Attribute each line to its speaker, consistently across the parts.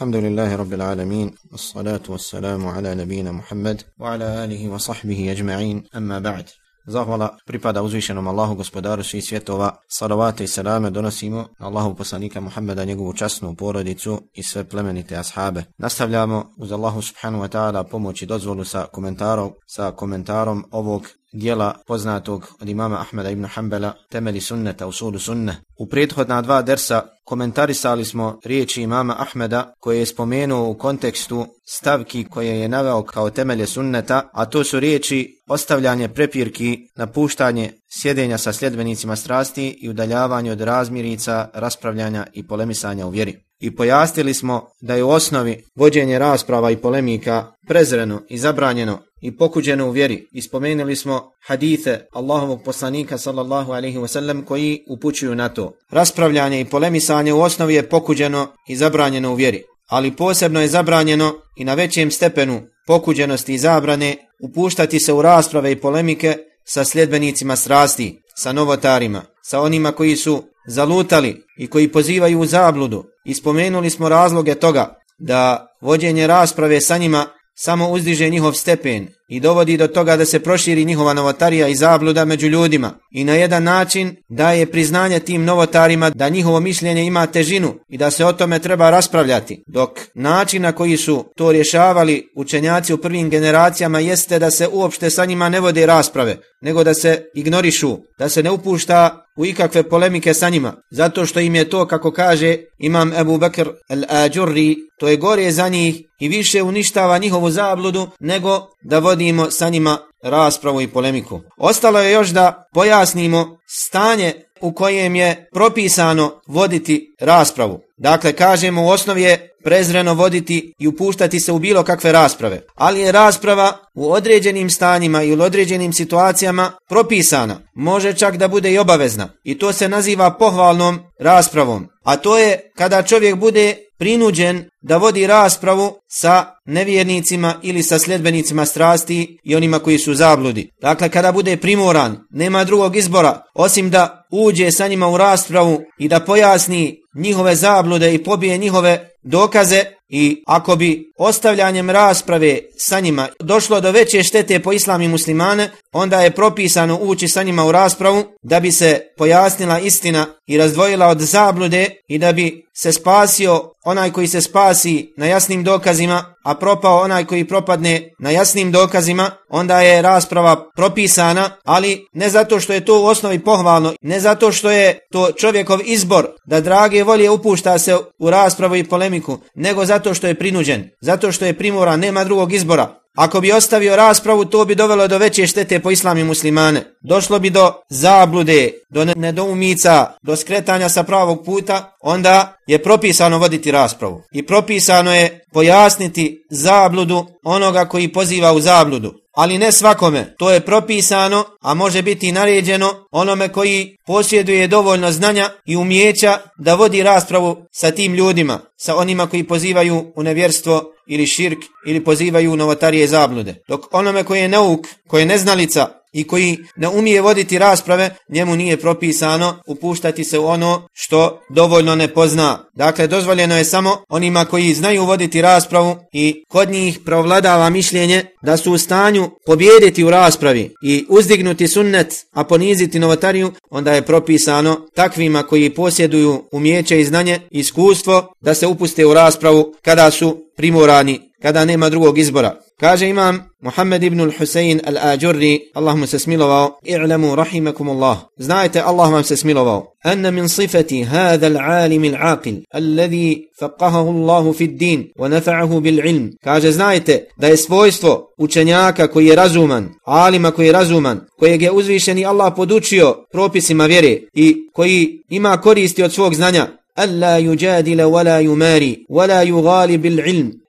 Speaker 1: الحمد لله رب العالمين والصلاة والسلام على نبينا محمد وعلى آله وصحبه أجمعين أما بعد Zahvala pripada uzvišenom Allahu gospodaru svih svjetova. Salavate i salame donosimo na Allahu poslanika Muhammeda, njegovu časnu porodicu i sve plemenite ashabe. Nastavljamo uz Allahu subhanahu wa ta'ala pomoći dozvolu sa komentarom, sa komentarom ovog dijela poznatog od imama Ahmeda ibn Hanbala, temeli sunneta usulu sunne. U prethodna dva dersa komentarisali smo riječi imama Ahmeda koje je spomenuo u kontekstu stavki koje je naveo kao temelje sunneta, a to su riječi ostavljanje prepirki, napuštanje sjedenja sa sljedbenicima strasti i udaljavanje od razmirica, raspravljanja i polemisanja u vjeri. I pojasnili smo da je u osnovi vođenje rasprava i polemika prezreno i zabranjeno i pokuđeno u vjeri. Ispomenuli smo hadithe Allahovog poslanika sallallahu alaihi wasallam koji upućuju na to. Raspravljanje i polemisanje u osnovi je pokuđeno i zabranjeno u vjeri. Ali posebno je zabranjeno i na većem stepenu pokuđenosti i zabrane upuštati se u rasprave i polemike sa sljedbenicima strasti, sa novotarima, sa onima koji su zalutali i koji pozivaju u zabludu. Ispomenuli smo razloge toga da vođenje rasprave sa njima samo uzdiže njihov stepen i dovodi do toga da se proširi njihova novotarija i zabluda među ljudima i na jedan način daje priznanje tim novotarima da njihovo mišljenje ima težinu i da se o tome treba raspravljati. Dok način na koji su to rješavali učenjaci u prvim generacijama jeste da se uopšte sa njima ne vode rasprave, nego da se ignorišu, da se ne upušta u ikakve polemike sa njima, zato što im je to, kako kaže imam Ebu Bekr al-Ađurri, to je gore za njih i više uništava njihovu zabludu nego da vodimo sa njima raspravu i polemiku. Ostalo je još da pojasnimo stanje u kojem je propisano voditi raspravu. Dakle, kažemo u osnovi je prezreno voditi i upuštati se u bilo kakve rasprave. Ali je rasprava u određenim stanjima i u određenim situacijama propisana. Može čak da bude i obavezna. I to se naziva pohvalnom raspravom. A to je kada čovjek bude prinuđen da vodi raspravu sa nevjernicima ili sa sljedbenicima strasti i onima koji su zabludi. Dakle, kada bude primoran, nema drugog izbora, osim da uđe sa njima u raspravu i da pojasni njihove zablude i pobije njihove dokaze i ako bi ostavljanjem rasprave sa njima došlo do veće štete po islami muslimane, onda je propisano ući sa njima u raspravu da bi se pojasnila istina i razdvojila od zablude i da bi se spasio onaj koji se spasi na jasnim dokazima, a propao onaj koji propadne na jasnim dokazima, onda je rasprava propisana, ali ne zato što je to u osnovi pohvalno, ne zato što je to čovjekov izbor da drage volje upušta se u raspravu i polemiku, nego zato što je prinuđen, zato što je primoran, nema drugog izbora. Ako bi ostavio raspravu, to bi dovelo do veće štete po islami muslimane. Došlo bi do zablude, do nedoumica, do skretanja sa pravog puta, onda je propisano voditi raspravu. I propisano je pojasniti zabludu onoga koji poziva u zabludu. Ali ne svakome, to je propisano, a može biti naređeno onome koji posjeduje dovoljno znanja i umjeća da vodi raspravu sa tim ljudima, sa onima koji pozivaju u nevjerstvo ili širk ili pozivaju novotarije zablude. Dok onome koji je nauk, koji je neznalica, i koji ne umije voditi rasprave, njemu nije propisano upuštati se u ono što dovoljno ne pozna. Dakle, dozvoljeno je samo onima koji znaju voditi raspravu i kod njih provladava mišljenje da su u stanju pobjediti u raspravi i uzdignuti sunnet, a poniziti novotariju, onda je propisano takvima koji posjeduju umjeće i znanje i iskustvo da se upuste u raspravu kada su primorani, kada nema drugog izbora. Kaže imam Muhammed ibn al-Husayn al-Ajurri, Allah mu se smilovao, i'lamu rahimakum Allah. Znajte, Allah vam se smilovao. Anna min sifati hada al-alim al-aqil, alladhi faqahahu Allahu fi din, wa nafa'ahu bil ilm. Kaže, znajte da je svojstvo učenjaka koji je razuman, alima koji je razuman, kojeg je uzvišeni Allah podučio propisima vjere i koji ima koristi od svog znanja, alla yujadila wala yumari wala yughali bil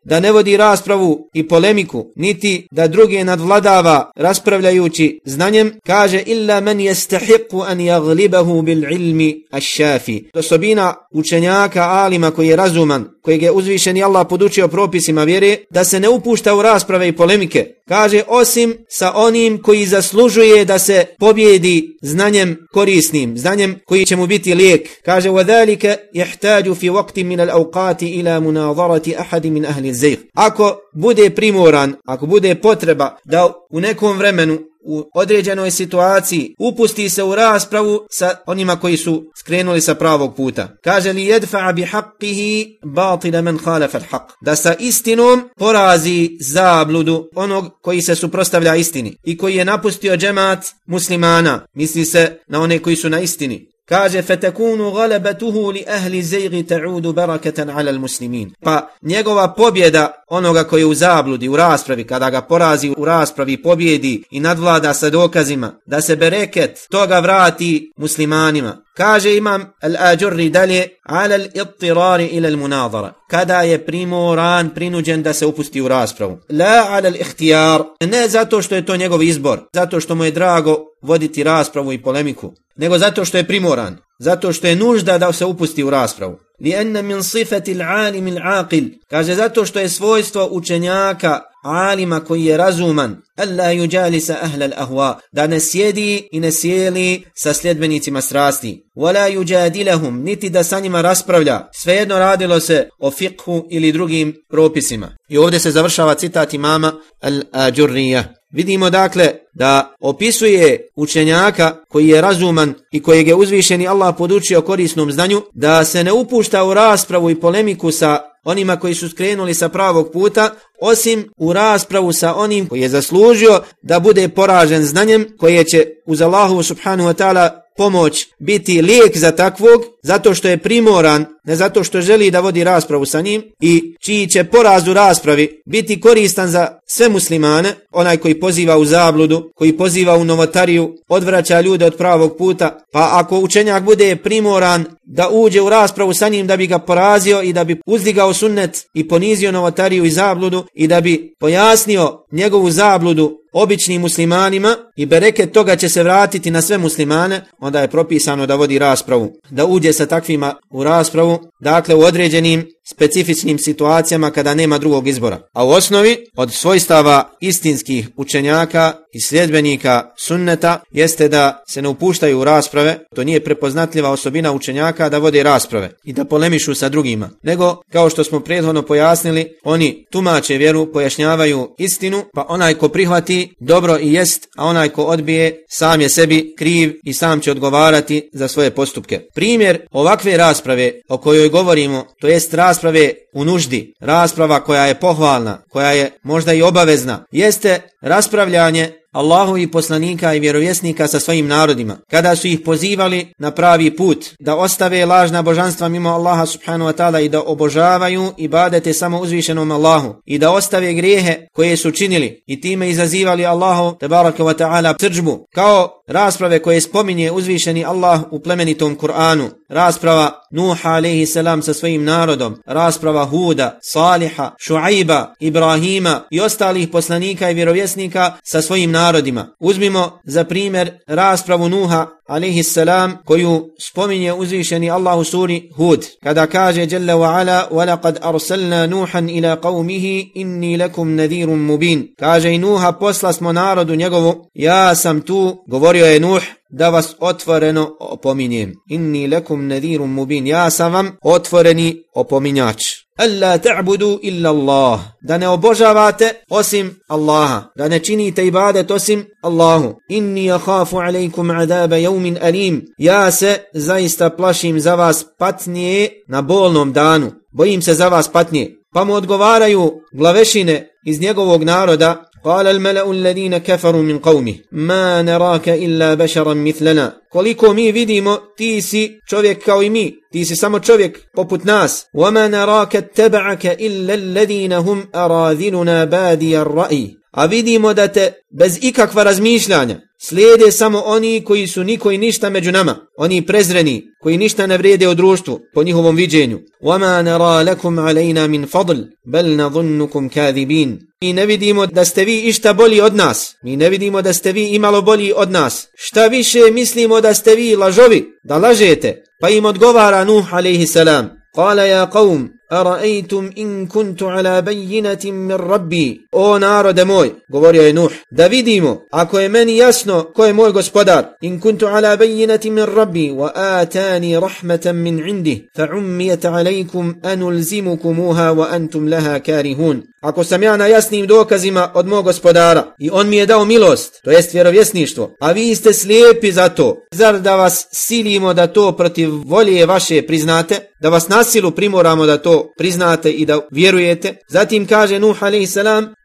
Speaker 1: da ne vodi raspravu i polemiku, niti da druge nadvladava raspravljajući znanjem, kaže illa men jestahiku an jaglibahu bil ilmi ašafi. Osobina učenjaka, alima koji je razuman, kojeg je uzvišeni Allah podučio propisima vjere, da se ne upušta u rasprave i polemike, kaže osim sa onim koji zaslužuje da se pobjedi znanjem korisnim, znanjem koji će mu biti lijek. Kaže وَذَلِكَ يَحْتَاجُ فِي وَقْتِ مِنَ الْأَوْقَاتِ إِلَى مُنَاظَرَةِ أَحَدِ مِنْ أَهْلِ الزَّيْغ Ako bude primoran, ako bude potreba da u nekom vremenu u određenoj situaciji upusti se u raspravu sa onima koji su skrenuli sa pravog puta. Kaže li jedfa'a bi haqqihi batila men khalafa al-haq. Da sa istinom porazi zabludu onog koji se suprostavlja istini i koji je napustio džemat muslimana. Misli se na one koji su na istini. Kaže fetekunu galebetuhu li ahli zejgi ta'udu barakatan ala muslimin. Pa njegova pobjeda onoga koji je u zabludi, u raspravi, kada ga porazi u raspravi, pobjedi i nadvlada sa dokazima, da se bereket toga vrati muslimanima. Kaže imam al-ađurri dalje, ala al-ittirari ila al-munadara. Kada je primoran, prinuđen da se upusti u raspravu. La ala al-ihtijar, ne zato što je to njegov izbor, zato što mu je drago voditi raspravu i polemiku, nego zato što je primoran, zato što je nužda da se upusti u raspravu. Li enne min sifati al-alim al-aqil, kaže zato što je svojstvo učenjaka, alima koji je razuman, alla yujalisa ahla al-ahwa, da ne sjedi i ne sjeli sa sljedbenicima strasti. Wala yujadilahum, niti da sa njima raspravlja, svejedno radilo se o fiqhu ili drugim propisima. I ovdje se završava citat imama al-Ađurrija. Vidimo dakle da opisuje učenjaka koji je razuman i kojeg je uzvišeni Allah podučio korisnom znanju, da se ne upušta u raspravu i polemiku sa onima koji su skrenuli sa pravog puta, osim u raspravu sa onim koji je zaslužio da bude poražen znanjem koje će uz Allahu subhanahu wa ta'ala pomoć biti lijek za takvog, zato što je primoran, ne zato što želi da vodi raspravu sa njim i čiji će poraz u raspravi biti koristan za sve muslimane, onaj koji poziva u zabludu, koji poziva u novotariju, odvraća ljude od pravog puta, pa ako učenjak bude primoran da uđe u raspravu sa njim da bi ga porazio i da bi uzdigao sunnet i ponizio novotariju i zabludu i da bi pojasnio njegovu zabludu običnim muslimanima i bereket toga će se vratiti na sve muslimane, onda je propisano da vodi raspravu, da uđe sa takvima u raspravu, dakle u određenim specifičnim situacijama kada nema drugog izbora. A u osnovi od svojstava istinskih učenjaka i sljedbenika sunneta jeste da se ne upuštaju u rasprave, to nije prepoznatljiva osobina učenjaka da vode rasprave i da polemišu sa drugima, nego kao što smo prethodno pojasnili, oni tumače vjeru, pojašnjavaju istinu, pa onaj ko prihvati dobro i jest, a onaj ko odbije sam je sebi kriv i sam će odgovarati za svoje postupke. Primjer ovakve rasprave o kojoj govorimo, to jest rasprave rasprave u nuždi, rasprava koja je pohvalna, koja je možda i obavezna, jeste raspravljanje Allahu i poslanika i vjerovjesnika sa svojim narodima, kada su ih pozivali na pravi put, da ostave lažna božanstva mimo Allaha subhanahu wa ta'ala i da obožavaju i badete samo uzvišenom Allahu i da ostave grijehe koje su činili i time izazivali Allahu tabaraka wa ta'ala tržbu, kao rasprave koje spominje uzvišeni Allah u plemenitom Kur'anu, rasprava Nuha alaihi salam sa svojim narodom, rasprava Huda, Saliha, Šuaiba, Ibrahima i ostalih poslanika i vjerovjesnika sa svojim narodima. Uzmimo za primjer raspravu Nuha alaihi salam koju spominje uzvišeni Allah u suri Hud. Kada kaže Jalla wa ala وَلَقَدْ أَرْسَلْنَا نُوحًا إِلَى قَوْمِهِ إِنِّي لَكُمْ نَذِيرٌ مُبِينٌ Kaže i Nuha posla smo narodu njegovu, ja sam tu, govorio je Nuh, da vas otvoreno opominjem. Inni lekum nadirum mubin. Ja sam vam otvoreni opominjač. Alla ta'budu illa Allah. Da ne obožavate osim Allaha. Da ne činite ibadet osim Allahu. Inni akhafu alaikum adaba yawmin alim. Ja se zaista plašim za vas patnije na bolnom danu. Bojim se za vas patnije. Pa mu odgovaraju glavešine iz njegovog naroda قال الملأ الذين كفروا من قومه ما نراك إلا بشرا مثلنا. Koliko mi vidimo ti si čovjek kao i mi. ti si samo čovjek poput nas وما نراك اتبعك إلا الذين هم أراذلنا بادي الرأي a vidimo da te bez ikakva razmišljanja slijede samo oni koji su niko i ništa među nama, oni prezreni, koji ništa ne vrede u društvu po njihovom viđenju. وَمَا نَرَا لَكُمْ عَلَيْنَا مِنْ فَضْلِ بَلْ نَظُنُّكُمْ كَاذِبِينَ Mi ne vidimo da ste vi išta bolji od nas. Mi ne vidimo da ste vi imalo bolji od nas. Šta više mislimo da ste vi lažovi, da lažete. Pa im odgovara Nuh alaihi salam. قال يا قوم Ara'aytum in kuntu ala bayyinatin min rabbi. O narode moj, govorio je Nuh, da vidimo, ako je meni jasno ko je moj gospodar, in kuntu ala bayyinatin min rabbi, wa atani rahmatan min indi, fa ummiyat alaykum anulzimukumuha wa antum laha karihun. Ako sam ja na jasnim dokazima od mog gospodara i on mi je dao milost, to jest vjerovjesništvo, a vi ste slijepi za to, zar da vas silimo da to protiv volje vaše priznate, da vas nasilu primoramo da to priznate i da vjerujete. Zatim kaže Nuh a.s.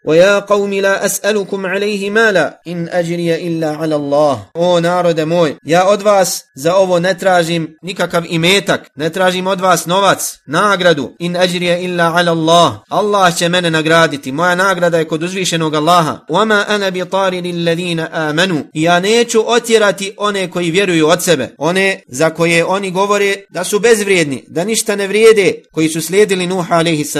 Speaker 1: وَيَا قَوْمِ لَا أَسْأَلُكُمْ عَلَيْهِ مَالًا إِنْ أَجْرِيَ إِلَّا عَلَى اللَّهِ O narode moj, ja od vas za ovo ne tražim nikakav imetak, ne tražim od vas novac, nagradu. In أَجْرِيَ إِلَّا عَلَى اللَّهِ Allah će mene nagraditi, moja nagrada je kod uzvišenog Allaha. وَمَا أَنَا بِطَارِ لِلَّذِينَ آمَنُوا Ja neću otjerati one koji vjeruju od sebe, one za koje oni govore da su bezvrijedni, da ništa ne vrijede, koji su slijedili Nuh a.s.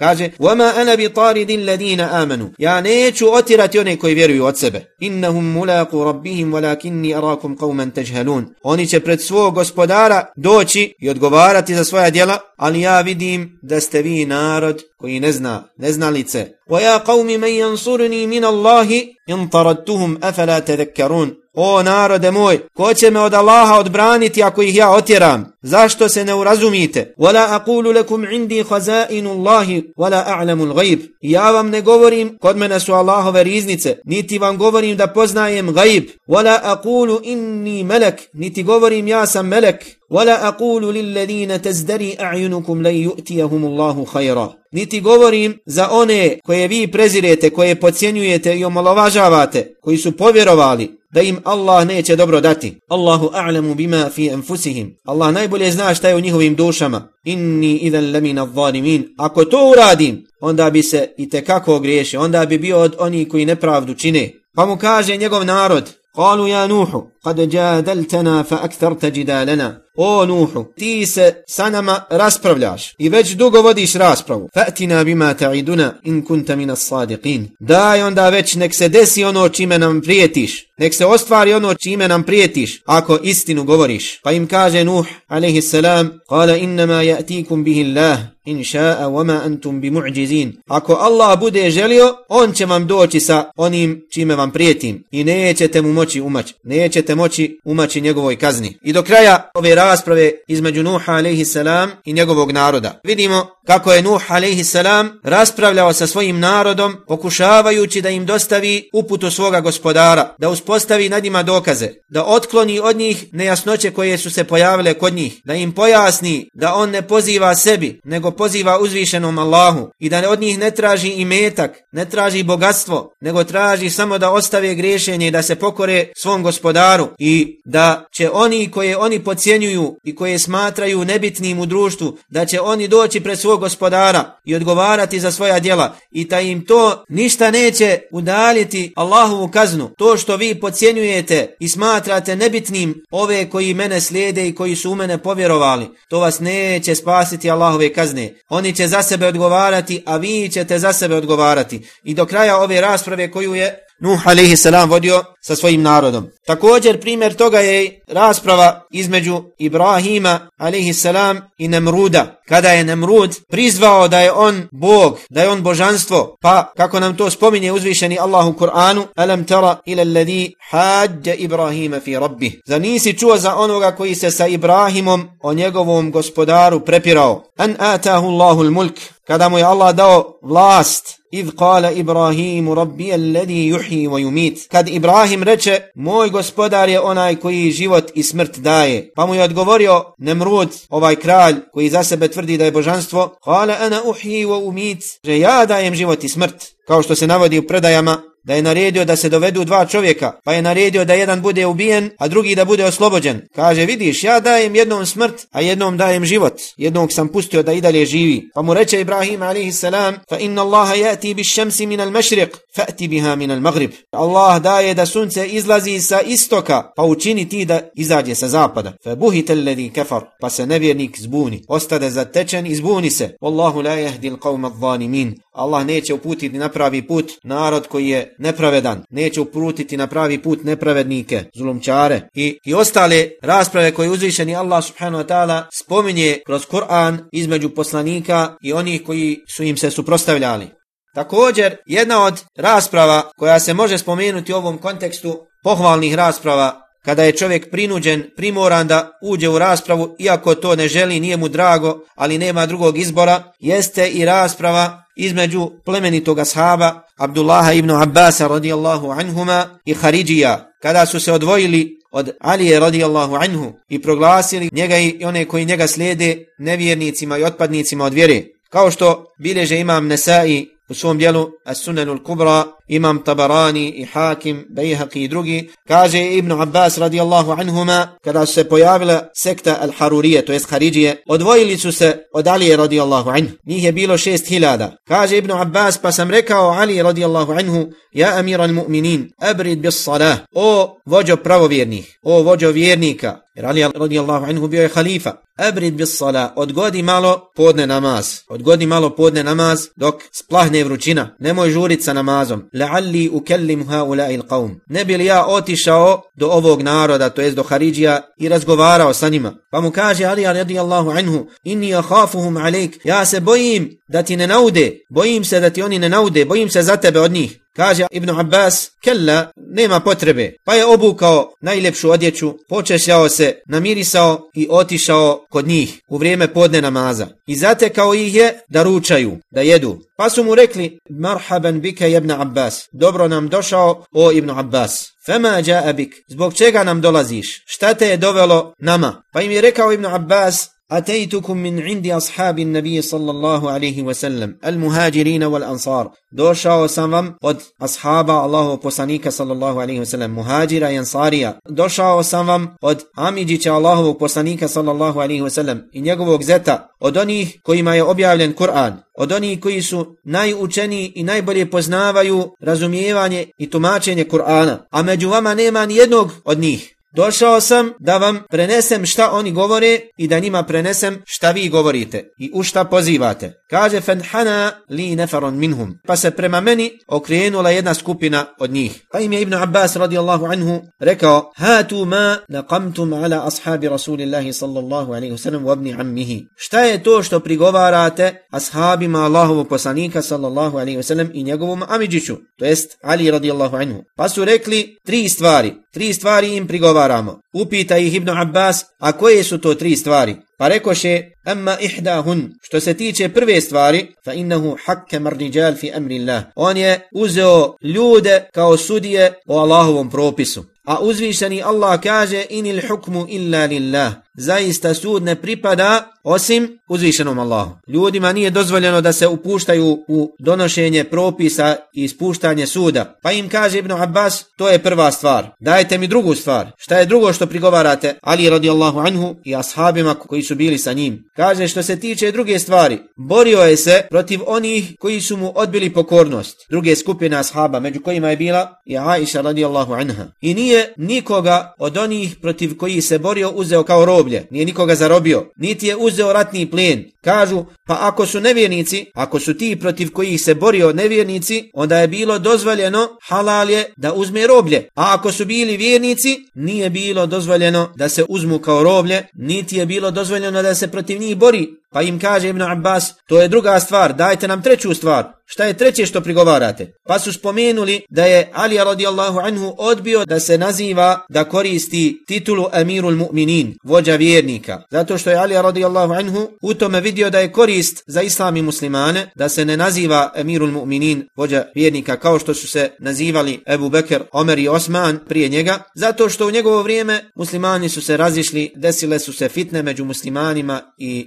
Speaker 1: Kaže, وَمَا أَنَا بِطَارِدِ الَّذِينَ آمَنُوا Ja neću otirati one koji vjeruju od sebe. Innahum مُلَاقُ rabbihim وَلَاكِنِّي أَرَاكُمْ قَوْمًا تَجْهَلُونَ Oni će pred svog gospodara doći i odgovarati za svoja djela, ali ja vidim da ste vi narod koji ne zna, ne zna lice. وَيَا قَوْمِ مَنْ يَنْصُرُنِي min اللَّهِ in طَرَدْتُهُمْ أَفَلَا تَذَكَّرُونَ O narode moj, ko će me od Allaha odbraniti ako ih ja otjeram? Zašto se ne urazumite? Wala aqulu lakum indi khaza'inu Allahi wala a'lamu al-ghaib. Ja vam ne govorim kod mene su Allahove riznice, niti vam govorim da poznajem ghaib. Wala aqulu inni malak, niti govorim ja sam melek. Wala aqulu lil ladina tazdari a'yunukum lan yu'tiyahum Allahu khayra. Niti govorim za one koje vi prezirete, koje podcjenjujete i omalovažavate, koji su povjerovali, da im Allah neće dobro dati. Allahu a'lamu bima fi anfusihim. Allah najbolje zna šta je u njihovim dušama. Inni idan lamina zalimin. Ako to uradim, onda bi se i tekako ogriješio, onda bi bio od onih koji nepravdu čine. Pa mu kaže njegov narod, Kalu ja Nuhu, kad jadaltana fa aktharta jidalana. O Nuhu, ti se sa nama raspravljaš i već dugo vodiš raspravu. Fa'tina bima ta'iduna in kunta minas sadiqin. Daj onda već nek se desi ono čime nam prijetiš. Nek se ostvari ono čime nam prijetiš, ako istinu govoriš. Pa im kaže Nuh, alaihi salam, kala innama ya'tikum bihi Allah, in ša'a wama antum bimu'jizin. Ako Allah bude želio, on će vam doći sa onim čime vam prijetim i nećete mu moći umać. Nećete moći umaći njegovoj kazni. I do kraja ove rasprave između Nuha alaihi salam i njegovog naroda. Vidimo kako je Nuh alaihi salam raspravljao sa svojim narodom pokušavajući da im dostavi uputu svoga gospodara, da uspostavi nad njima dokaze, da otkloni od njih nejasnoće koje su se pojavile kod njih, da im pojasni da on ne poziva sebi, nego poziva uzvišenom Allahu i da od njih ne traži imetak, ne traži bogatstvo, nego traži samo da ostave grešenje i da se pokore svom gospodaru i da će oni koje oni pocijenjuju i koje smatraju nebitnim u društvu, da će oni doći pred svog gospodara i odgovarati za svoja djela i da im to ništa neće udaljiti Allahovu kaznu. To što vi pocijenjujete i smatrate nebitnim ove koji mene slijede i koji su u mene povjerovali, to vas neće spasiti Allahove kazne. Oni će za sebe odgovarati, a vi ćete za sebe odgovarati. I do kraja ove rasprave koju je Nuh alaihi salam vodio sa svojim narodom. Također primjer toga je rasprava između Ibrahima alaihi salam i Nemruda kada je Nemrud prizvao da je on Bog, da je on božanstvo, pa kako nam to spominje uzvišeni Allah u Kur'anu, alam tara ila alladhi hađa Ibrahima fi rabbi. Za nisi čuo za onoga koji se sa Ibrahimom o njegovom gospodaru prepirao. An atahu Allahu mulk kada mu je Allah dao vlast, iz kala Ibrahimu rabbi alledi juhi wa yumit. Kad Ibrahim reče, moj gospodar je onaj koji život i smrt daje. Pa mu je odgovorio Nemrud, ovaj kralj koji za sebe tvrdi, tvrdi da je božanstvo, hala ana uhi wa umit, že ja dajem život i smrt, kao što se navodi u predajama da je naredio da se dovedu dva čovjeka, pa je naredio da jedan bude ubijen, a drugi da bude oslobođen. Kaže, vidiš, ja dajem jednom smrt, a jednom dajem život. Jednog sam pustio da i dalje živi. Pa mu reče Ibrahim a.s. Fa inna Allaha jati bi šemsi min al mešriq, fa'ti biha min al maghrib. Allah daje da sunce izlazi sa istoka, pa učini ti da izađe sa zapada. Fa buhite alladhi kafar, pa se nevjernik zbuni. Ostade zatečen i zbuni se. Wallahu la jahdi al qawma zanimin. Allah neće uputiti na pravi put narod koji je nepravedan, neće uputiti na pravi put nepravednike, zulumčare i, i ostale rasprave koje uzvišeni Allah subhanahu wa ta'ala spominje kroz Kur'an između poslanika i onih koji su im se suprostavljali. Također, jedna od rasprava koja se može spomenuti u ovom kontekstu, pohvalnih rasprava, kada je čovjek prinuđen, primoran da uđe u raspravu, iako to ne želi, nije mu drago, ali nema drugog izbora, jeste i rasprava između plemenitog ashaba Abdullaha ibn Abbasa radijallahu anhuma i Haridžija, kada su se odvojili od Alije radijallahu anhu i proglasili njega i one koji njega slijede nevjernicima i otpadnicima od vjere. Kao što bileže imam Nesai u svom dijelu As-Sunanul Kubra, imam Tabarani i Hakim, Bejhaki i drugi, kaže Ibn Abbas radijallahu anhuma, kada su se pojavila sekta Al-Harurije, to jest Haridžije, odvojili su se od Alije radijallahu anhu. Njih je bilo šest hiljada. Kaže Ibn Abbas, pa sam rekao Ali radijallahu anhu, ja amir al-mu'minin, abrid bis salah, o vođo pravovjernih, o vođo vjernika, jer Ali radijallahu anhu bio je halifa, abrid bis salah, odgodi malo podne namaz, odgodi malo podne namaz dok splahne vrućina, nemoj žurit sa namazom, la'alli ukellim haulai il-qawm. Ne bi li ja otišao do ovog naroda, to jest do Haridžija, i razgovarao sa njima. Pa mu kaže Ali radijallahu anhu, inni akhafuhum alejk, ja se bojim da ti ne naude, bojim se da ti oni ne naude, bojim se za tebe od njih. Kaže Ibn Abbas, kella, nema potrebe. Pa je obukao najljepšu odjeću, počešljao se, namirisao i otišao kod njih u vrijeme podne namaza. I zatekao ih je da ručaju, da jedu. Pa su mu rekli, marhaban bike Ibn Abbas, dobro nam došao o Ibn Abbas. Fema ja bik, zbog čega nam dolaziš? Šta te je dovelo nama? Pa im je rekao Ibn Abbas, أتيتكم من عند أصحاب النبي صلى الله عليه وسلم المهاجرين والأنصار došao sam vam od ashaba Allahu poslanika sallallahu alejhi ve sellem muhadžira i ansarija došao sam vam od amidžića Allahovog poslanika sallallahu alejhi ve sellem i njegovog zeta od onih kojima je objavljen Kur'an od onih koji su najučeniji i najbolje poznavaju razumijevanje i tumačenje Kur'ana a među vama nema ni jednog od njih Došao sam da vam prenesem šta oni govore i da njima prenesem šta vi govorite i u šta pozivate. Kaže fenhana li neferon minhum. Pa se prema meni okrenula jedna skupina od njih. Pa im je Ibn Abbas radijallahu anhu rekao Hatu ma naqamtum ala ashabi rasulillahi sallallahu alaihi wasallam u ammihi. Šta je to što prigovarate ashabima Allahovu poslanika sallallahu alaihi wasallam i njegovom amidžiću? To jest Ali radijallahu anhu. Pa su rekli tri stvari. Tri stvari im razgovaramo. Upita ih Ibn Abbas, a koje su to tri stvari? Pa rekoše, amma ihdahun, što se tiče prve stvari, fa innahu hakke marniđal fi amrillah. On je uzeo ljude kao sudije o Allahovom propisu. A uzvišeni Allah kaže, inil hukmu illa lillah. Zaista sud ne pripada osim uzvišenom Allahu. Ljudima nije dozvoljeno da se upuštaju u donošenje propisa i ispuštanje suda. Pa im kaže Ibn Abbas, to je prva stvar. Dajte mi drugu stvar. Šta je drugo što prigovarate Ali radijallahu anhu i ashabima koji su bili sa njim? Kaže što se tiče druge stvari. Borio je se protiv onih koji su mu odbili pokornost. Druge skupine ashaba, među kojima je bila i Aisha radijallahu anha. I nije nikoga od onih protiv koji se borio uzeo kao groblje, Nije nikoga zarobio. Niti je uzeo ratni plen. Kažu, pa ako su nevjernici, ako su ti protiv kojih se borio nevjernici, onda je bilo dozvoljeno halal je da uzme roblje. A ako su bili vjernici, nije bilo dozvoljeno da se uzmu kao roblje, niti je bilo dozvoljeno da se protiv njih bori. Pa im kaže Ibn Abbas, to je druga stvar, dajte nam treću stvar. Šta je treće što prigovarate? Pa su spomenuli da je Ali radijallahu anhu odbio da se naziva da koristi titulu Amirul Mu'minin, vođa vjernika. Zato što je Ali radijallahu anhu u tome vidio da je korist za islam i muslimane da se ne naziva Amirul Mu'minin, vođa vjernika, kao što su se nazivali Ebu Bekr, Omer i Osman prije njega. Zato što u njegovo vrijeme muslimani su se razišli, desile su se fitne među muslimanima i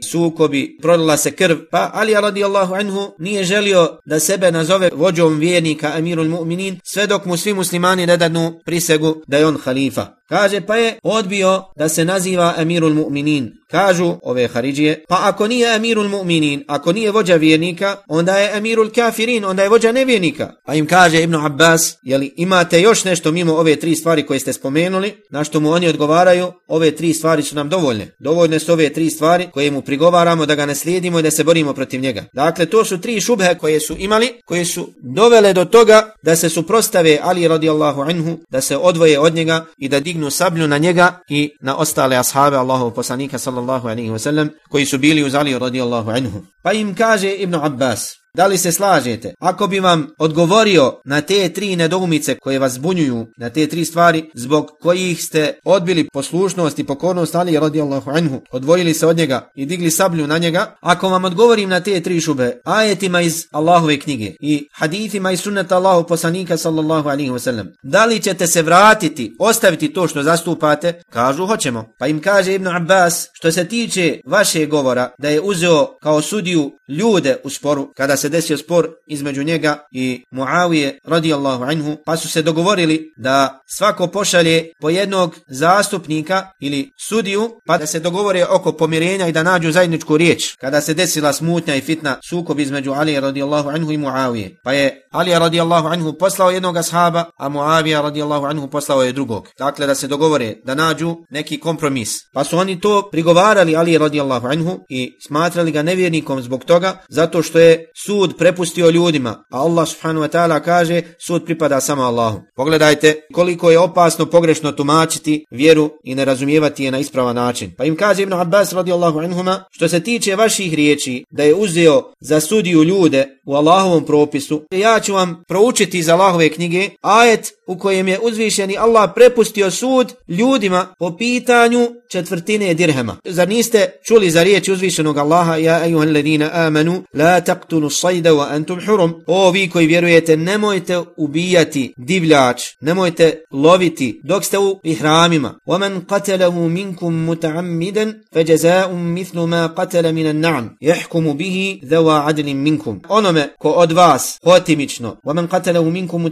Speaker 1: bi prolila se krv. Pa Ali radijallahu anhu nije želio da sebe nazove vođom vjernika Amirul Mu'minin sve dok mu svi muslimani ne dadnu prisegu da je on halifa. Kaže pa je odbio da se naziva Emirul Mu'minin. Kažu ove Haridžije, pa ako nije Emirul Mu'minin, ako nije vođa vjernika, onda je Emirul Kafirin, onda je vođa nevjernika. Pa im kaže Ibn Abbas, jeli imate još nešto mimo ove tri stvari koje ste spomenuli, na što mu oni odgovaraju, ove tri stvari su nam dovoljne. Dovoljne su ove tri stvari koje mu prigovaramo da ga ne slijedimo i da se borimo protiv njega. Dakle, to su tri šubhe koje su imali, koje su dovele do toga da se suprostave Ali radijallahu anhu, da se odvoje od njega i da dignu sablju na njega i na ostale ashabe Allahov poslanika sallallahu alaihi wasallam koji su bili uz Ali radijallahu anhu. Pa im kaže Ibn Abbas, Da li se slažete? Ako bi vam odgovorio na te tri nedoumice koje vas bunjuju, na te tri stvari zbog kojih ste odbili poslušnost i pokornost Ali radijallahu anhu, odvojili se od njega i digli sablju na njega, ako vam odgovorim na te tri šube, ajetima iz Allahove knjige i hadithima iz sunnata Allahu poslanika sallallahu alaihi wasallam, da li ćete se vratiti, ostaviti to što zastupate? Kažu, hoćemo. Pa im kaže Ibn Abbas, što se tiče vaše govora, da je uzeo kao sudiju ljude u sporu, kada se desio spor između njega i Muavije radijallahu anhu, pa su se dogovorili da svako pošalje po jednog zastupnika ili sudiju, pa da se dogovore oko pomirenja i da nađu zajedničku riječ. Kada se desila smutnja i fitna sukob između Ali radijallahu anhu i Muavije, pa je Ali radijallahu anhu poslao jednog ashaba, a Muavija radijallahu anhu poslao je drugog. Dakle, da se dogovore, da nađu neki kompromis. Pa su oni to prigovarali Ali radijallahu anhu i smatrali ga nevjernikom zbog toga, zato što je sud sud prepustio ljudima, a Allah subhanahu wa ta'ala kaže sud pripada samo Allahu. Pogledajte koliko je opasno pogrešno tumačiti vjeru i ne razumijevati je na ispravan način. Pa im kaže Ibn Abbas radijallahu anhuma, što se tiče vaših riječi, da je uzeo za sudiju ljude u Allahovom propisu, ja ću vam proučiti iz Allahove knjige ajet u kojem je uzvišeni Allah prepustio sud ljudima po pitanju četvrtine dirhema. Zar niste čuli za riječ uzvišenog Allaha, ja ejuhan ladina amanu, la taqtunu sajda wa antum hurum. O vi koji vjerujete, nemojte ubijati divljač, nemojte loviti dok ste u ihramima. Wa man qatalahu minkum muta'ammidan, fajaza'um mithlu ma qatala minan na'am, jahkumu bihi dhawa adlin minkum. Ono Onome ko od vas, hotimično, wa man qatalahu minkum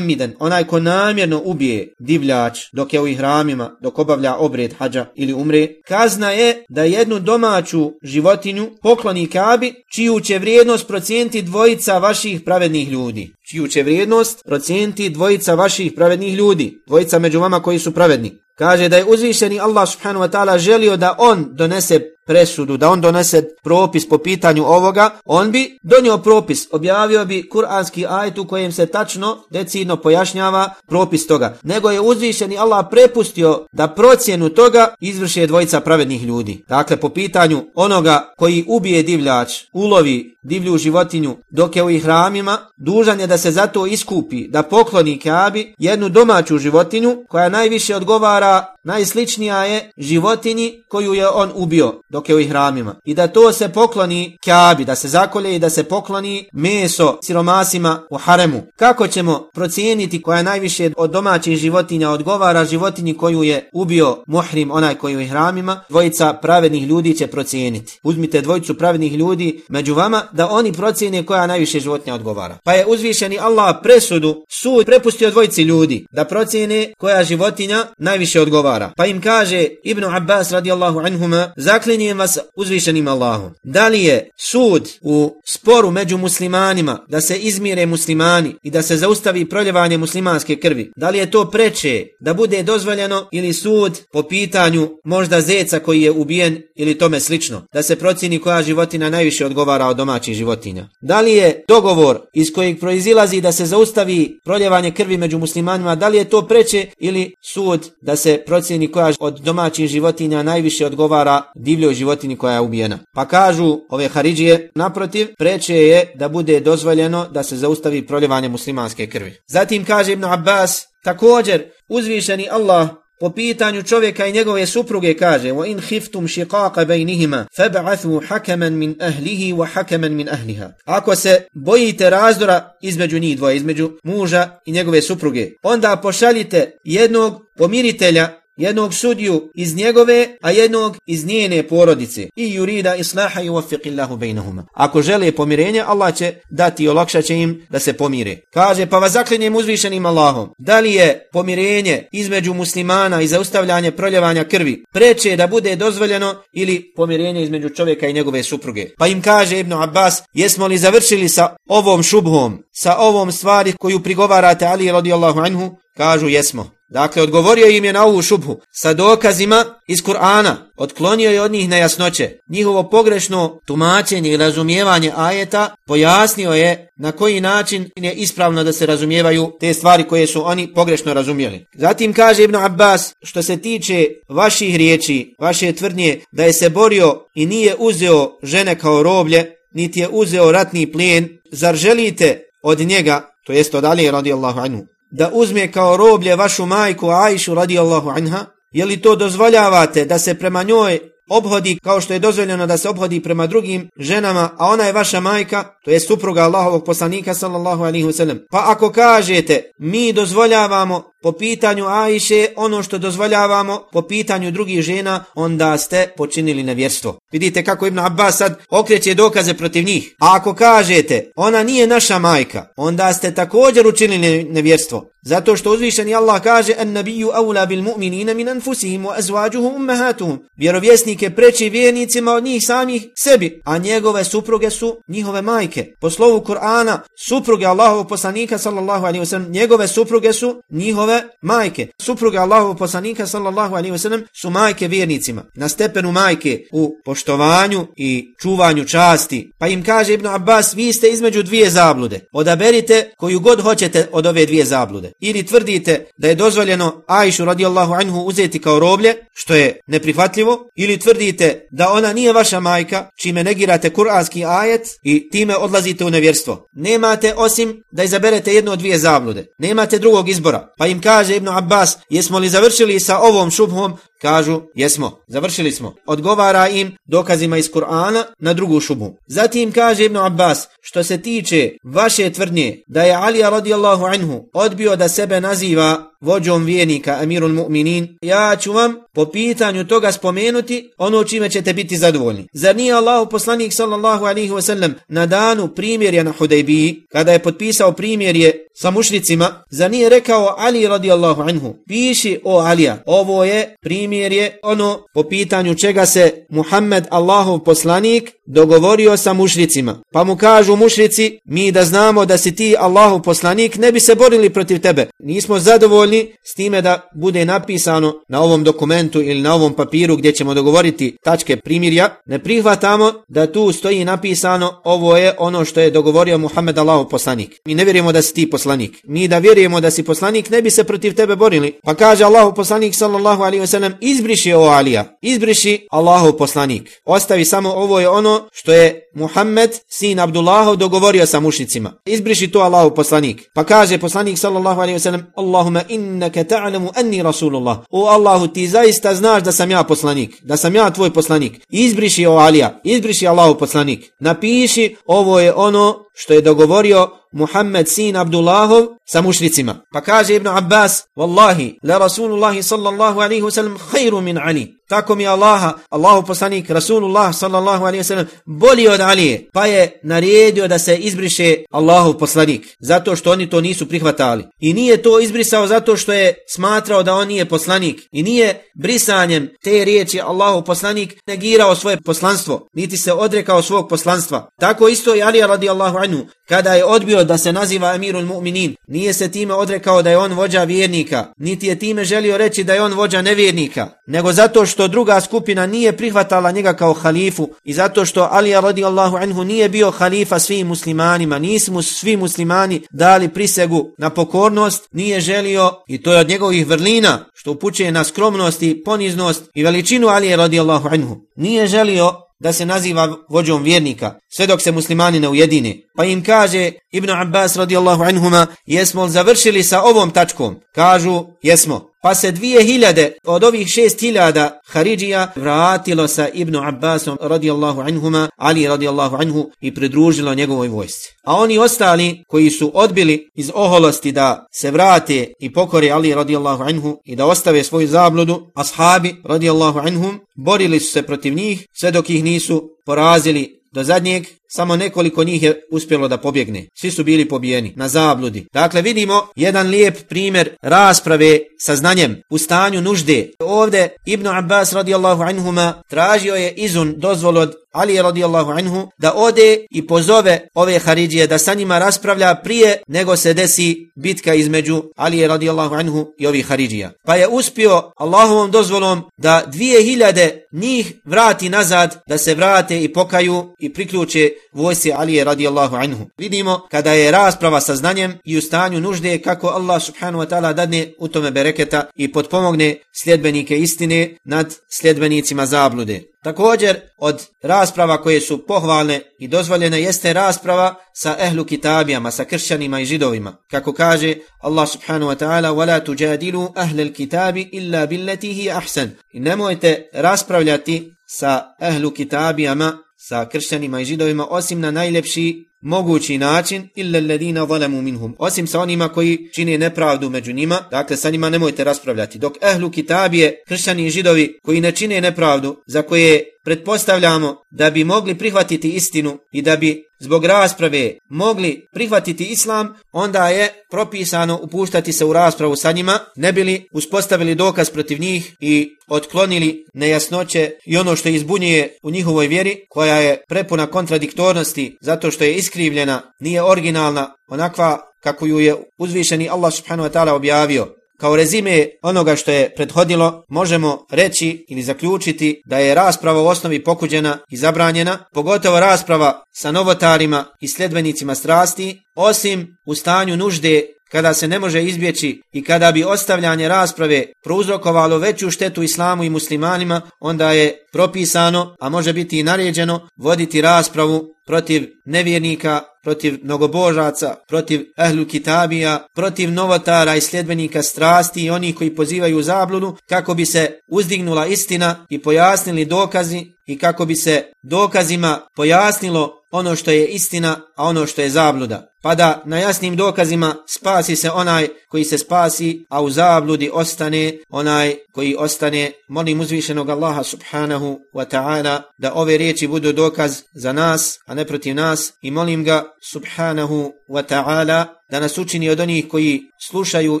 Speaker 1: onaj ko namjerno ubije divljač dok je u ihramima, dok obavlja obred hađa ili umre, kazna je da jednu domaću životinju pokloni kabi, čiju će vrijednost procijenti dvojica vaših pravednih ljudi. Čiju će vrijednost procijenti dvojica vaših pravednih ljudi. Dvojica među vama koji su pravedni. Kaže da je uzvišeni Allah subhanahu wa ta'ala želio da on donese presudu, da on donese propis po pitanju ovoga, on bi donio propis, objavio bi kuranski ajet u kojem se tačno, decidno pojašnjava propis toga. Nego je uzvišeni Allah prepustio da procjenu toga izvrše dvojica pravednih ljudi. Dakle, po pitanju onoga koji ubije divljač, ulovi divlju životinju dok je u ihramima, dužan je da se zato iskupi, da pokloni Kabi jednu domaću životinju koja najviše odgovara, najsličnija je životinji koju je on ubio dok je u ihramima. I da to se pokloni kjabi, da se zakolje i da se pokloni meso siromasima u haremu. Kako ćemo procijeniti koja najviše od domaćih životinja odgovara životinji koju je ubio muhrim, onaj koji u ihramima, dvojica pravednih ljudi će procijeniti. Uzmite dvojicu pravednih ljudi među vama da oni procijene koja najviše životinja odgovara. Pa je uzvišeni Allah presudu, sud prepustio dvojici ljudi da procijene koja životinja najviše odgovara. Pa im kaže Ibn Abbas radijallahu anhuma, zaklinjem vas uzvišenim Allahom. Da li je sud u sporu među muslimanima da se izmire muslimani i da se zaustavi proljevanje muslimanske krvi? Da li je to preče da bude dozvoljeno ili sud po pitanju možda zeca koji je ubijen ili tome slično? Da se procini koja životina najviše odgovara od domaćih životinja. Da li je dogovor iz kojeg proizilazi da se zaustavi proljevanje krvi među muslimanima, da li je to preče ili sud da se procjeni koja od domaćih životinja najviše odgovara divljoj životinji koja je ubijena. Pa kažu ove Haridžije, naprotiv, preče je da bude dozvoljeno da se zaustavi proljevanje muslimanske krvi. Zatim kaže Ibn Abbas, također uzvišeni Allah Po pitanju čovjeka i njegove supruge kaže wa in khiftum shiqaqa baynihima fab'athu hakaman min ahlihi wa hakaman min ahliha. Ako se bojite razdora između njih dvoje, između muža i njegove supruge, onda pošaljite jednog pomiritelja jednog sudiju iz njegove, a jednog iz njene porodice. I yurida islaha i wafiqillahu bejnahuma. Ako žele pomirenje, Allah će dati i olakšat će im da se pomire. Kaže, pa vas zaklinjem uzvišenim Allahom. Da li je pomirenje između muslimana i zaustavljanje proljevanja krvi preče da bude dozvoljeno ili pomirenje između čovjeka i njegove supruge? Pa im kaže Ibn Abbas, jesmo li završili sa ovom šubhom, sa ovom stvari koju prigovarate Ali radijallahu anhu? Kažu, jesmo. Dakle, odgovorio im je na ovu šubhu sa dokazima iz Kur'ana, otklonio je od njih nejasnoće. Njihovo pogrešno tumačenje i razumijevanje ajeta pojasnio je na koji način je ispravno da se razumijevaju te stvari koje su oni pogrešno razumijeli. Zatim kaže Ibn Abbas, što se tiče vaših riječi, vaše tvrdnje, da je se borio i nije uzeo žene kao roblje, niti je uzeo ratni plijen, zar želite od njega, to jest od Ali radijallahu anhu, da uzme kao roblje vašu majku Ajšu radijallahu anha? Je li to dozvoljavate da se prema njoj obhodi kao što je dozvoljeno da se obhodi prema drugim ženama, a ona je vaša majka, to je supruga Allahovog poslanika sallallahu alaihi wasallam. Pa ako kažete, mi dozvoljavamo po pitanju Ajše ono što dozvoljavamo po pitanju drugih žena, onda ste počinili nevjerstvo. Vidite kako Ibn Abbas sad okreće dokaze protiv njih. A ako kažete, ona nije naša majka, onda ste također učinili nevjerstvo. Zato što uzvišeni Allah kaže an nabiju aula bil mu'minina min anfusihim wa azwajuhum ummahatuhum. Vjerovjesnik je preči vjernicima od njih samih sebi, a njegove supruge su njihove majke. Po slovu Kur'ana, supruge Allahovog poslanika sallallahu alaihi wasallam, njegove supruge su njihove majke. Supruge Allahovog poslanika sallallahu alaihi wasallam su majke vjernicima. Na stepenu majke u poštovanju i čuvanju časti. Pa im kaže Ibn Abbas, vi ste između dvije zablude. Odaberite koju god hoćete od ove dvije zablude ili tvrdite da je dozvoljeno Ajšu radijallahu anhu uzeti kao roblje, što je neprihvatljivo, ili tvrdite da ona nije vaša majka, čime negirate kuranski ajet i time odlazite u nevjerstvo. Nemate osim da izaberete jednu od dvije zablude. Nemate drugog izbora. Pa im kaže Ibn Abbas, jesmo li završili sa ovom šubhom? Kažu, jesmo, završili smo. Odgovara im dokazima iz Kur'ana na drugu šubu. Zatim kaže Ibn Abbas, što se tiče vaše tvrdnje da je Ali radijallahu anhu odbio da sebe naziva vođom vijenika Amirul Mu'minin, ja ću vam po pitanju toga spomenuti ono čime ćete biti zadovoljni. Zar nije Allahu poslanik sallallahu alaihi wasallam na danu primjerja na Hudejbiji, kada je potpisao primjerje sa mušnicima, zar nije rekao Ali radijallahu anhu, piši o Alija, ovo je primjerje ono po pitanju čega se Muhammed Allahov poslanik dogovorio sa mušricima. Pa mu kažu mušrici, mi da znamo da si ti Allahov poslanik, ne bi se borili protiv tebe. Nismo zadovoljni s time da bude napisano na ovom dokumentu ili na ovom papiru gdje ćemo dogovoriti tačke primirja. Ne prihvatamo da tu stoji napisano ovo je ono što je dogovorio Muhammed Allahov poslanik. Mi ne vjerujemo da si ti poslanik. Mi da vjerujemo da si poslanik, ne bi se protiv tebe borili. Pa kaže Allahov poslanik sallallahu alaihi wasallam, izbriši o Alija, izbriši Allahov poslanik. Ostavi samo ovo je ono što je Muhammed, sin Abdullahov, dogovorio sa mušnicima. Izbriši to Allahov poslanik. Pa kaže poslanik sallallahu alaihi wasallam, Allahuma innaka ta'lamu anni rasulullah. O Allahu ti zaista znaš da sam ja poslanik, da sam ja tvoj poslanik. Izbriši o Alija, izbriši Allahov poslanik. Napiši ovo je ono što je dogovorio Muhammed sin Abdullahov sa mušricima. Pa kaže Ibn Abbas, Wallahi, la Rasulullahi sallallahu alaihi wasallam khairu min Ali. Tako mi Allaha, Allahu poslanik, Rasulullah sallallahu alaihi wasallam, bolji od Alije. Pa je naredio da se izbriše Allahu poslanik. Zato što oni to nisu prihvatali. I nije to izbrisao zato što je smatrao da on nije poslanik. I nije brisanjem te riječi Allahu poslanik negirao svoje poslanstvo. Niti se odrekao svog poslanstva. Tako isto i Alija radijallahu anhu, kada je odbio da se naziva Amirul Mu'minin, nije se time odrekao da je on vođa vjernika, niti je time želio reći da je on vođa nevjernika, nego zato što druga skupina nije prihvatala njega kao halifu i zato što Ali radijallahu anhu nije bio halifa svim muslimanima, nismo svi muslimani dali prisegu na pokornost, nije želio i to je od njegovih vrlina što upućuje na skromnost i poniznost i veličinu Ali radijallahu anhu. Nije želio da se naziva vođom vjernika, sve dok se muslimani ne ujedine. Pa im kaže Ibn Abbas radijallahu anhuma, jesmo li završili sa ovom tačkom? Kažu, jesmo pa se dvije hiljade od ovih šest hiljada Haridžija vratilo sa Ibnu Abbasom radijallahu anhuma, Ali radijallahu anhu i pridružilo njegovoj vojsci. A oni ostali koji su odbili iz oholosti da se vrate i pokore Ali radijallahu anhu i da ostave svoju zabludu, ashabi radijallahu anhum borili su se protiv njih sve dok ih nisu porazili do zadnjeg samo nekoliko njih je uspjelo da pobjegne. Svi su bili pobijeni na zabludi. Dakle, vidimo jedan lijep primjer rasprave sa znanjem u stanju nužde. Ovde Ibn Abbas radijallahu anhuma tražio je izun dozvol od Ali radijallahu anhu da ode i pozove ove Haridžije da sa njima raspravlja prije nego se desi bitka između Ali radijallahu anhu i ovih Haridžija. Pa je uspio Allahovom dozvolom da dvije hiljade njih vrati nazad, da se vrate i pokaju i priključe vojsi Alije radijallahu anhu. Vidimo kada je rasprava sa znanjem i u stanju nužde kako Allah subhanahu wa ta'ala dadne u tome bereketa i potpomogne sljedbenike istine nad sljedbenicima zablude. Također od rasprava koje su pohvalne i dozvoljene jeste rasprava sa ehlu kitabijama, sa kršćanima i židovima. Kako kaže Allah subhanahu wa ta'ala وَلَا تُجَادِلُوا أَهْلَ الْكِتَابِ إِلَّا بِلَّتِهِ أَحْسَنِ I nemojte raspravljati sa ehlu kitabijama sa kršćanima i židovima osim na najljepši mogući način illa alladina zalamu minhum osim sa onima koji čine nepravdu među njima dakle sa njima nemojte raspravljati. Dok ehlu kitabije kršćani i židovi koji ne čine nepravdu za koje pretpostavljamo da bi mogli prihvatiti istinu i da bi zbog rasprave mogli prihvatiti islam, onda je propisano upuštati se u raspravu sa njima, ne bili uspostavili dokaz protiv njih i otklonili nejasnoće i ono što izbunjuje u njihovoj vjeri, koja je prepuna kontradiktornosti zato što je iskrivljena, nije originalna, onakva kako ju je uzvišeni Allah subhanahu wa ta'ala objavio. Kao rezime onoga što je prethodilo, možemo reći ili zaključiti da je rasprava u osnovi pokuđena i zabranjena, pogotovo rasprava sa novotarima i sledbenicima strasti, osim u stanju nužde kada se ne može izbjeći i kada bi ostavljanje rasprave prouzrokovalo veću štetu islamu i muslimanima, onda je propisano, a može biti i naređeno, voditi raspravu protiv nevjernika, protiv mnogobožaca, protiv ehlu kitabija, protiv novotara i sljedbenika strasti i onih koji pozivaju zabludu, kako bi se uzdignula istina i pojasnili dokazi i kako bi se dokazima pojasnilo ono što je istina, a ono što je zabluda. Pa da na jasnim dokazima spasi se onaj koji se spasi, a u zabludi ostane onaj koji ostane. Molim uzvišenog Allaha subhanahu wa ta'ala da ove riječi budu dokaz za nas, a ne protiv nas. I molim ga subhanahu wa ta'ala da nas učini od onih koji slušaju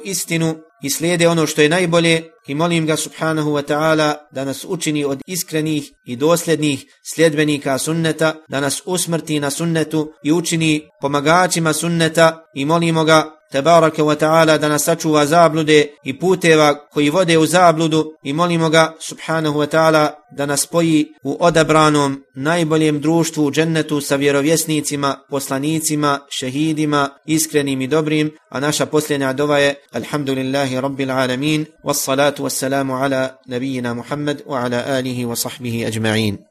Speaker 1: istinu i slijede ono što je najbolje i molim ga subhanahu wa ta'ala da nas učini od iskrenih i dosljednih sljedbenika sunneta, da nas usmrti na sunnetu i učini pomagačima sunneta i molimo ga tebaraka wa ta'ala da nas sačuva zablude i puteva koji vode u zabludu i molimo ga subhanahu wa ta'ala da nas spoji u odabranom najboljem društvu u džennetu sa vjerovjesnicima, poslanicima, šehidima, iskrenim i dobrim, a naša posljednja dova je Alhamdulillahi Rabbil Alamin, wassalatu wassalamu ala nabijina Muhammad wa ala alihi wa sahbihi ajma'in.